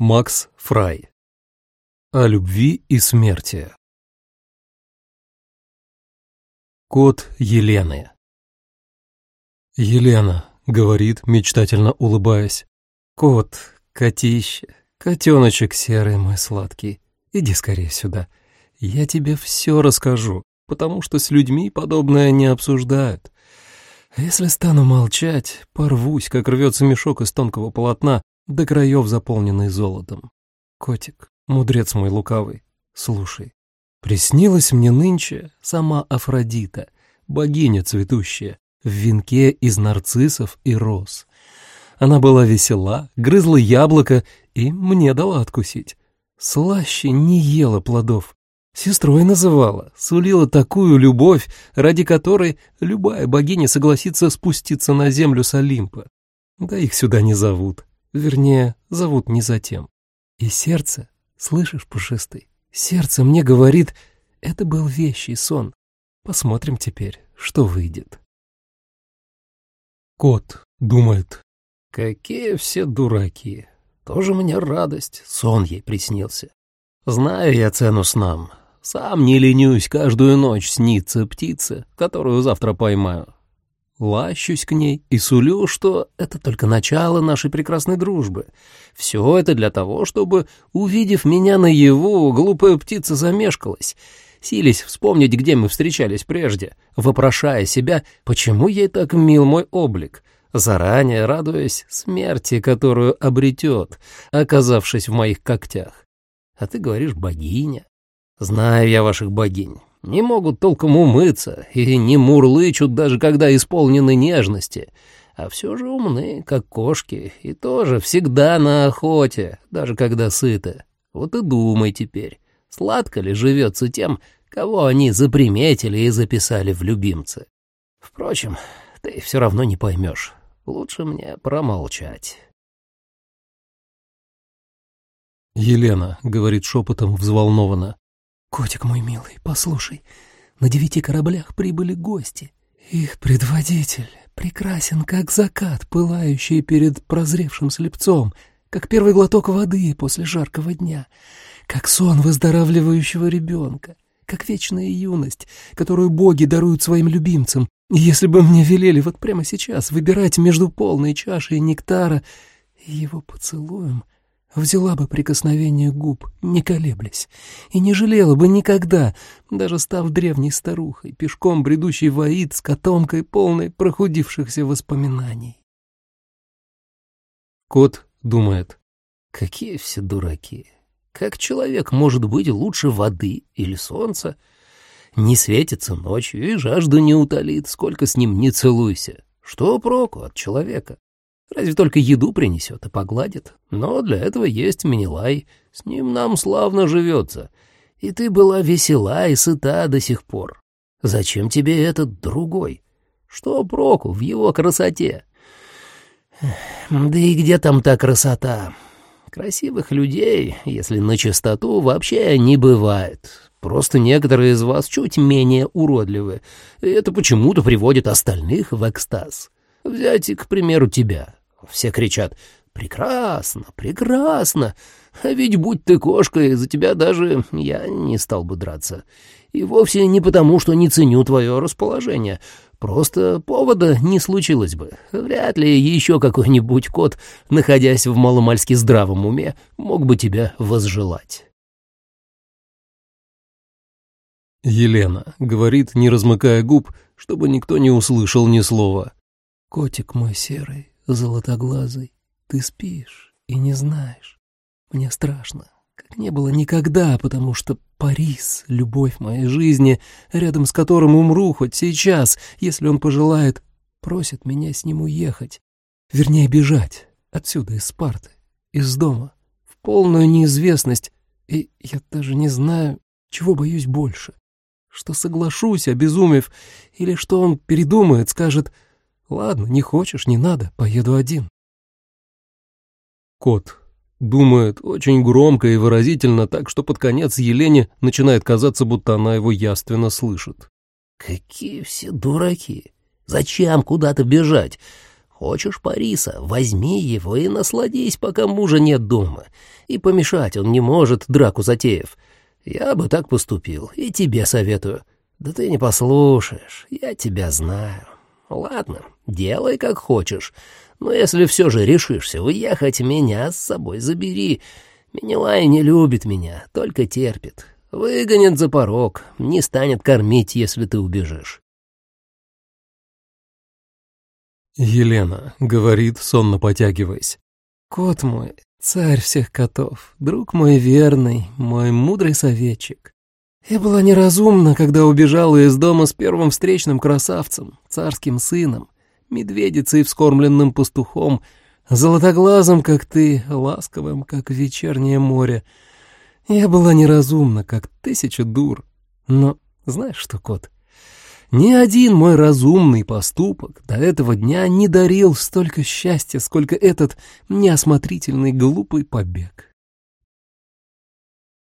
Макс Фрай. О любви и смерти. Кот Елены. Елена, говорит, мечтательно улыбаясь. Кот, котище, котеночек серый мой сладкий, иди скорее сюда. Я тебе все расскажу, потому что с людьми подобное не обсуждают. А если стану молчать, порвусь, как рвется мешок из тонкого полотна, до краев заполненный золотом. Котик, мудрец мой лукавый, слушай. Приснилась мне нынче сама Афродита, богиня цветущая, в венке из нарциссов и роз. Она была весела, грызла яблоко и мне дала откусить. Слаще не ела плодов. Сестрой называла, сулила такую любовь, ради которой любая богиня согласится спуститься на землю с Олимпа. Да их сюда не зовут. Вернее, зовут не затем. И сердце, слышишь, пушистый, сердце мне говорит, это был вещий сон. Посмотрим теперь, что выйдет. Кот думает. Какие все дураки. Тоже мне радость, сон ей приснился. Знаю я цену снам. Сам не ленюсь, каждую ночь снится птица, которую завтра поймаю лащусь к ней и сулю, что это только начало нашей прекрасной дружбы. Все это для того, чтобы, увидев меня на его, глупая птица замешкалась, сились вспомнить, где мы встречались прежде, вопрошая себя, почему ей так мил мой облик, заранее радуясь смерти, которую обретет, оказавшись в моих когтях. А ты говоришь «богиня». Знаю я ваших богинь не могут толком умыться и не мурлычут даже когда исполнены нежности, а все же умны, как кошки, и тоже всегда на охоте, даже когда сыты. Вот и думай теперь, сладко ли живется тем, кого они заприметили и записали в любимцы. Впрочем, ты все равно не поймешь. Лучше мне промолчать. Елена говорит шепотом взволнованно. «Котик мой милый, послушай, на девяти кораблях прибыли гости. Их предводитель прекрасен, как закат, пылающий перед прозревшим слепцом, как первый глоток воды после жаркого дня, как сон выздоравливающего ребенка, как вечная юность, которую боги даруют своим любимцам. И если бы мне велели вот прямо сейчас выбирать между полной чашей нектара и его поцелуем, — взяла бы прикосновение губ, не колеблясь, и не жалела бы никогда, даже став древней старухой, пешком бредущей в с котомкой, полной прохудившихся воспоминаний. Кот думает, какие все дураки, как человек может быть лучше воды или солнца, не светится ночью и жажду не утолит, сколько с ним не целуйся. Что проку от человека? Разве только еду принесет и погладит. Но для этого есть Минилай. С ним нам славно живется. И ты была весела и сыта до сих пор. Зачем тебе этот другой? Что проку в его красоте? Да и где там та красота? Красивых людей, если на чистоту, вообще не бывает. Просто некоторые из вас чуть менее уродливы, и это почему-то приводит остальных в экстаз. Взять, к примеру, тебя. Все кричат «Прекрасно, прекрасно!» А ведь будь ты кошкой, за тебя даже я не стал бы драться. И вовсе не потому, что не ценю твое расположение. Просто повода не случилось бы. Вряд ли еще какой-нибудь кот, находясь в маломальски здравом уме, мог бы тебя возжелать. Елена говорит, не размыкая губ, чтобы никто не услышал ни слова. «Котик мой серый, золотоглазый, ты спишь и не знаешь. Мне страшно, как не было никогда, потому что Парис — любовь моей жизни, рядом с которым умру хоть сейчас, если он пожелает, просит меня с ним уехать. Вернее, бежать отсюда, из Спарты, из дома, в полную неизвестность, и я даже не знаю, чего боюсь больше. Что соглашусь, обезумев, или что он передумает, скажет — Ладно, не хочешь, не надо, поеду один. Кот. Думает очень громко и выразительно, так что под конец Елене начинает казаться, будто она его яственно слышит. «Какие все дураки! Зачем куда-то бежать? Хочешь Париса, возьми его и насладись, пока мужа нет дома. И помешать он не может, драку затеев. Я бы так поступил, и тебе советую. Да ты не послушаешь, я тебя знаю». Ладно, делай как хочешь, но если все же решишься уехать, меня с собой забери. Минилай не любит меня, только терпит. Выгонит за порог, не станет кормить, если ты убежишь. Елена говорит, сонно потягиваясь. «Кот мой, царь всех котов, друг мой верный, мой мудрый советчик. Я была неразумна, когда убежала из дома с первым встречным красавцем, царским сыном, медведицей, вскормленным пастухом, золотоглазым, как ты, ласковым, как вечернее море. Я была неразумна, как тысяча дур. Но знаешь что, кот, ни один мой разумный поступок до этого дня не дарил столько счастья, сколько этот неосмотрительный глупый побег.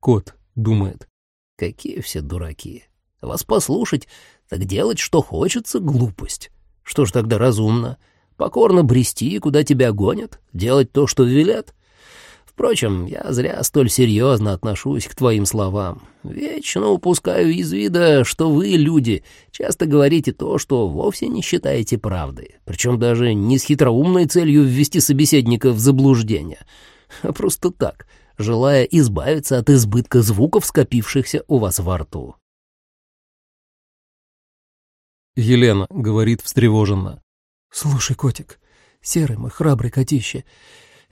Кот думает. Какие все дураки. Вас послушать, так делать, что хочется, глупость. Что ж тогда разумно? Покорно брести, куда тебя гонят, делать то, что велят? Впрочем, я зря столь серьезно отношусь к твоим словам. Вечно упускаю из вида, что вы, люди, часто говорите то, что вовсе не считаете правдой, причем даже не с хитроумной целью ввести собеседника в заблуждение, а просто так — желая избавиться от избытка звуков, скопившихся у вас во рту. Елена говорит встревоженно. «Слушай, котик, серый мой храбрый котище,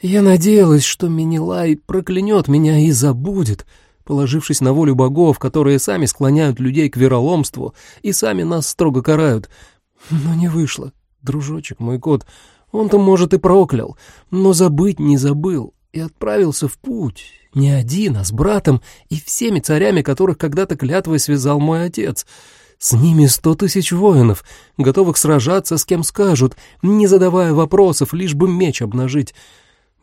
я надеялась, что Минилай проклянет меня и забудет, положившись на волю богов, которые сами склоняют людей к вероломству и сами нас строго карают. Но не вышло. Дружочек мой кот, он-то, может, и проклял, но забыть не забыл, и отправился в путь, не один, а с братом и всеми царями, которых когда-то клятвой связал мой отец. С ними сто тысяч воинов, готовых сражаться с кем скажут, не задавая вопросов, лишь бы меч обнажить.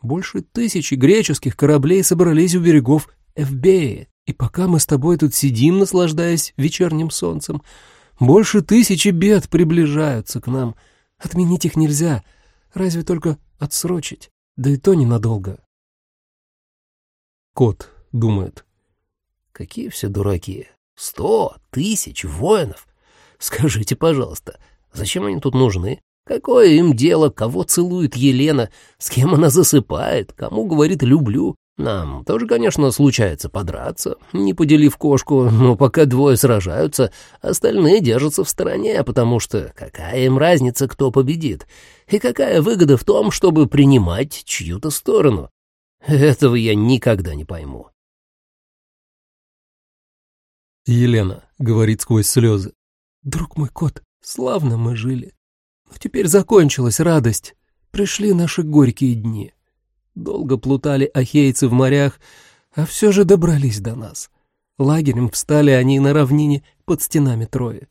Больше тысячи греческих кораблей собрались у берегов Эвбеи, и пока мы с тобой тут сидим, наслаждаясь вечерним солнцем, больше тысячи бед приближаются к нам. Отменить их нельзя, разве только отсрочить, да и то ненадолго. Кот думает. Какие все дураки. Сто тысяч воинов. Скажите, пожалуйста, зачем они тут нужны? Какое им дело, кого целует Елена, с кем она засыпает, кому говорит «люблю». Нам тоже, конечно, случается подраться, не поделив кошку, но пока двое сражаются, остальные держатся в стороне, потому что какая им разница, кто победит, и какая выгода в том, чтобы принимать чью-то сторону. Этого я никогда не пойму. Елена говорит сквозь слезы. «Друг мой кот, славно мы жили. Но теперь закончилась радость. Пришли наши горькие дни. Долго плутали ахейцы в морях, а все же добрались до нас. Лагерем встали они на равнине под стенами Трои.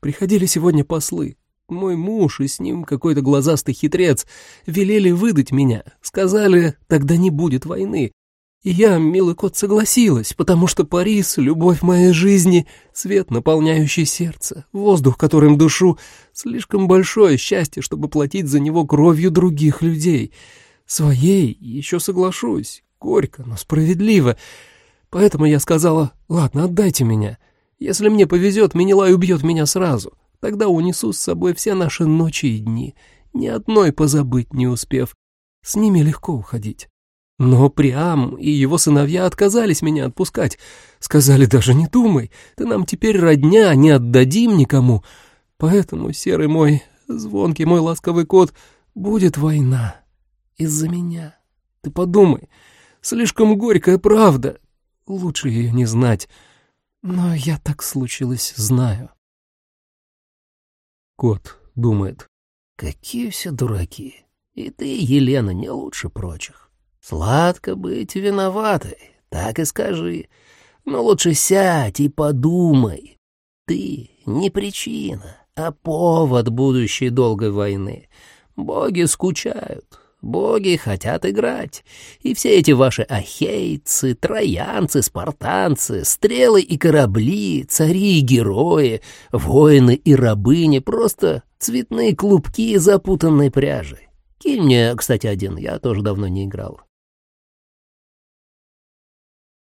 Приходили сегодня послы, мой муж и с ним какой-то глазастый хитрец велели выдать меня, сказали, тогда не будет войны. И я, милый кот, согласилась, потому что Парис — любовь моей жизни, свет, наполняющий сердце, воздух, которым душу, слишком большое счастье, чтобы платить за него кровью других людей. Своей еще соглашусь, горько, но справедливо. Поэтому я сказала, ладно, отдайте меня. Если мне повезет, Минилай убьет меня сразу. Тогда унесу с собой все наши ночи и дни, ни одной позабыть не успев. С ними легко уходить. Но Приам и его сыновья отказались меня отпускать. Сказали, даже не думай, ты нам теперь родня, не отдадим никому. Поэтому, серый мой, звонкий мой ласковый кот, будет война. Из-за меня. Ты подумай, слишком горькая правда. Лучше ее не знать. Но я так случилось знаю. Кот думает. «Какие все дураки! И ты, Елена, не лучше прочих. Сладко быть виноватой, так и скажи. Но лучше сядь и подумай. Ты не причина, а повод будущей долгой войны. Боги скучают, Боги хотят играть. И все эти ваши ахейцы, троянцы, спартанцы, стрелы и корабли, цари и герои, воины и рабыни — просто цветные клубки запутанной пряжи. Кинь мне, кстати, один, я тоже давно не играл.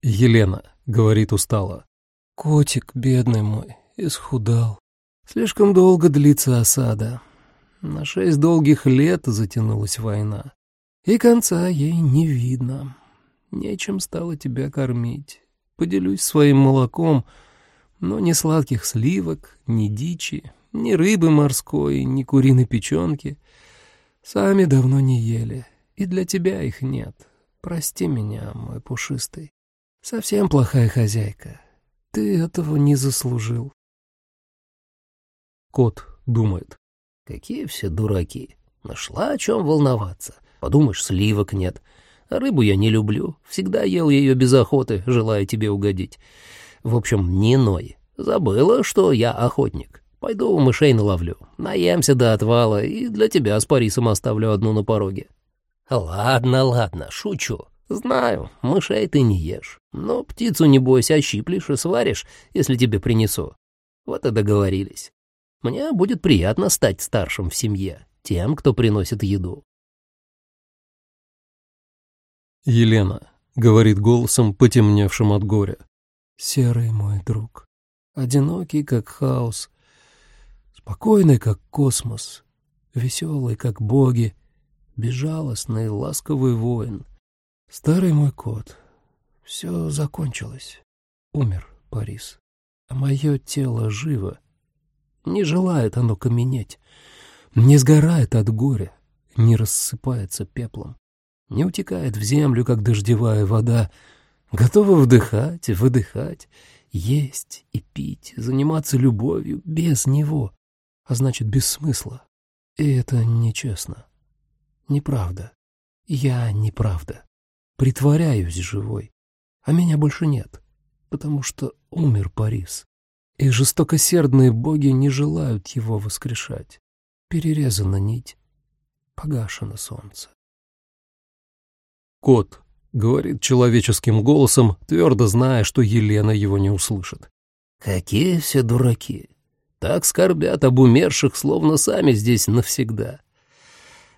Елена говорит устало. «Котик, бедный мой, исхудал. Слишком долго длится осада. На шесть долгих лет затянулась война, и конца ей не видно. Нечем стало тебя кормить. Поделюсь своим молоком, но ни сладких сливок, ни дичи, ни рыбы морской, ни куриной печенки. Сами давно не ели, и для тебя их нет. Прости меня, мой пушистый. Совсем плохая хозяйка. Ты этого не заслужил. Кот думает. Какие все дураки. Нашла о чем волноваться. Подумаешь, сливок нет. А рыбу я не люблю. Всегда ел ее без охоты, желая тебе угодить. В общем, не ной. Забыла, что я охотник. Пойду мышей наловлю. Наемся до отвала, и для тебя с Парисом оставлю одну на пороге. Ладно, ладно, шучу. Знаю, мышей ты не ешь. Но птицу, не бойся, ощиплешь и сваришь, если тебе принесу. Вот и договорились. Мне будет приятно стать старшим в семье, тем, кто приносит еду. Елена говорит голосом, потемневшим от горя. Серый мой друг, одинокий, как хаос, спокойный, как космос, веселый, как боги, безжалостный, ласковый воин. Старый мой кот, все закончилось. Умер Парис. А мое тело живо — не желает оно каменеть, не сгорает от горя, не рассыпается пеплом, не утекает в землю, как дождевая вода, готова вдыхать, выдыхать, есть и пить, заниматься любовью без него, а значит, без смысла. И это нечестно. Неправда. Я неправда. Притворяюсь живой, а меня больше нет, потому что умер Парис и жестокосердные боги не желают его воскрешать. Перерезана нить, погашено солнце. Кот говорит человеческим голосом, твердо зная, что Елена его не услышит. «Какие все дураки! Так скорбят об умерших, словно сами здесь навсегда.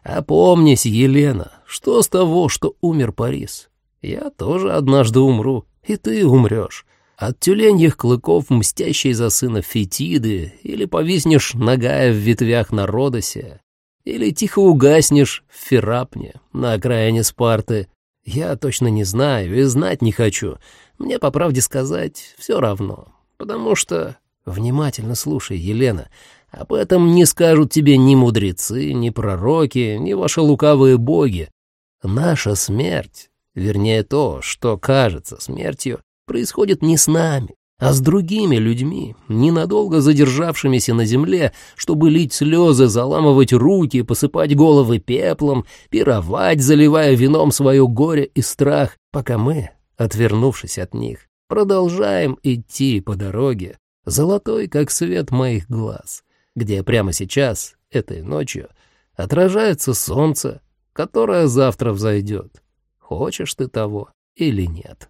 Опомнись, Елена, что с того, что умер Парис? Я тоже однажды умру, и ты умрешь. От тюленьих клыков, мстящей за сына Фетиды, или повиснешь ногая в ветвях на Родосе, или тихо угаснешь в Ферапне на окраине Спарты. Я точно не знаю и знать не хочу. Мне, по правде сказать, все равно. Потому что... Внимательно слушай, Елена. Об этом не скажут тебе ни мудрецы, ни пророки, ни ваши лукавые боги. Наша смерть, вернее то, что кажется смертью, происходит не с нами, а с другими людьми, ненадолго задержавшимися на земле, чтобы лить слезы, заламывать руки, посыпать головы пеплом, пировать, заливая вином свое горе и страх, пока мы, отвернувшись от них, продолжаем идти по дороге, золотой, как свет моих глаз, где прямо сейчас, этой ночью, отражается солнце, которое завтра взойдет. Хочешь ты того или нет?